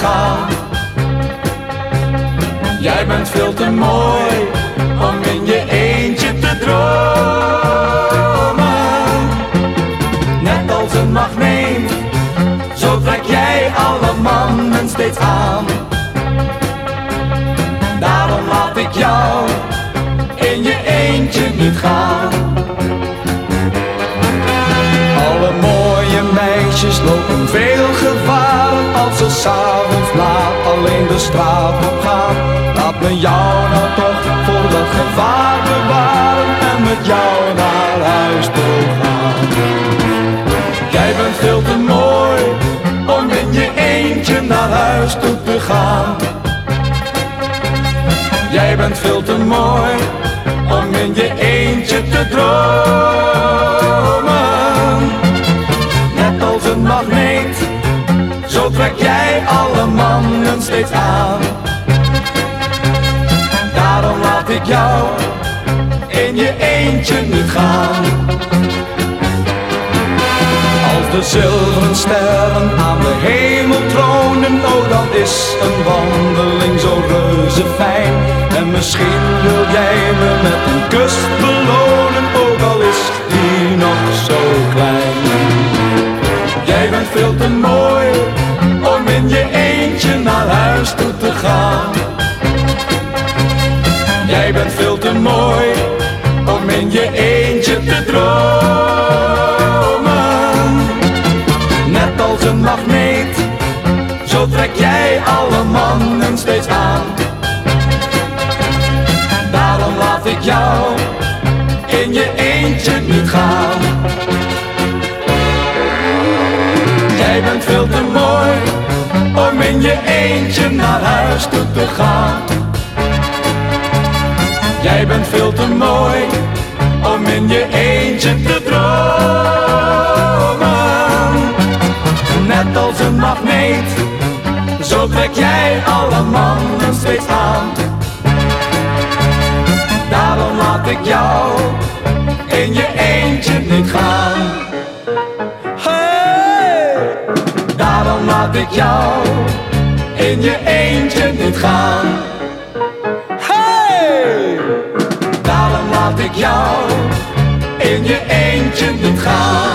gaan. Jij bent veel te mooi om in je eentje te dromen. Net als een magneet, zo trek jij alle mannen steeds aan. Daarom laat ik jou in je eentje veel gevaar als ze s'avonds laat alleen de straat op gaan. Laat me jou nou toch voor dat gevaar bewaren en met jou naar huis toe gaan. Jij bent veel te mooi om in je eentje naar huis toe te gaan. Jij bent veel te mooi om in je eentje te dromen. Zo trek jij alle mannen steeds aan. Daarom laat ik jou in je eentje niet gaan. Als de zilveren sterren aan de hemel tronen, oh dan is een wandeling zo reuze fijn. En misschien wil jij me met een kus belonen, ook al is die nog zo klein. Eentje naar huis toe te gaan. Jij bent veel te mooi om in je eentje te dromen. Net als een magneet, zo trek jij alle mannen steeds aan. Daarom laat ik jou in je eentje niet gaan. In je eentje naar huis toe te gaan. Jij bent veel te mooi om in je eentje te dromen. Net als een magneet, zo trek jij alle mannen steeds aan. Daarom laat ik jou laat ik jou in je eentje niet gaan. Hey! Daarom laat ik jou in je eentje niet gaan.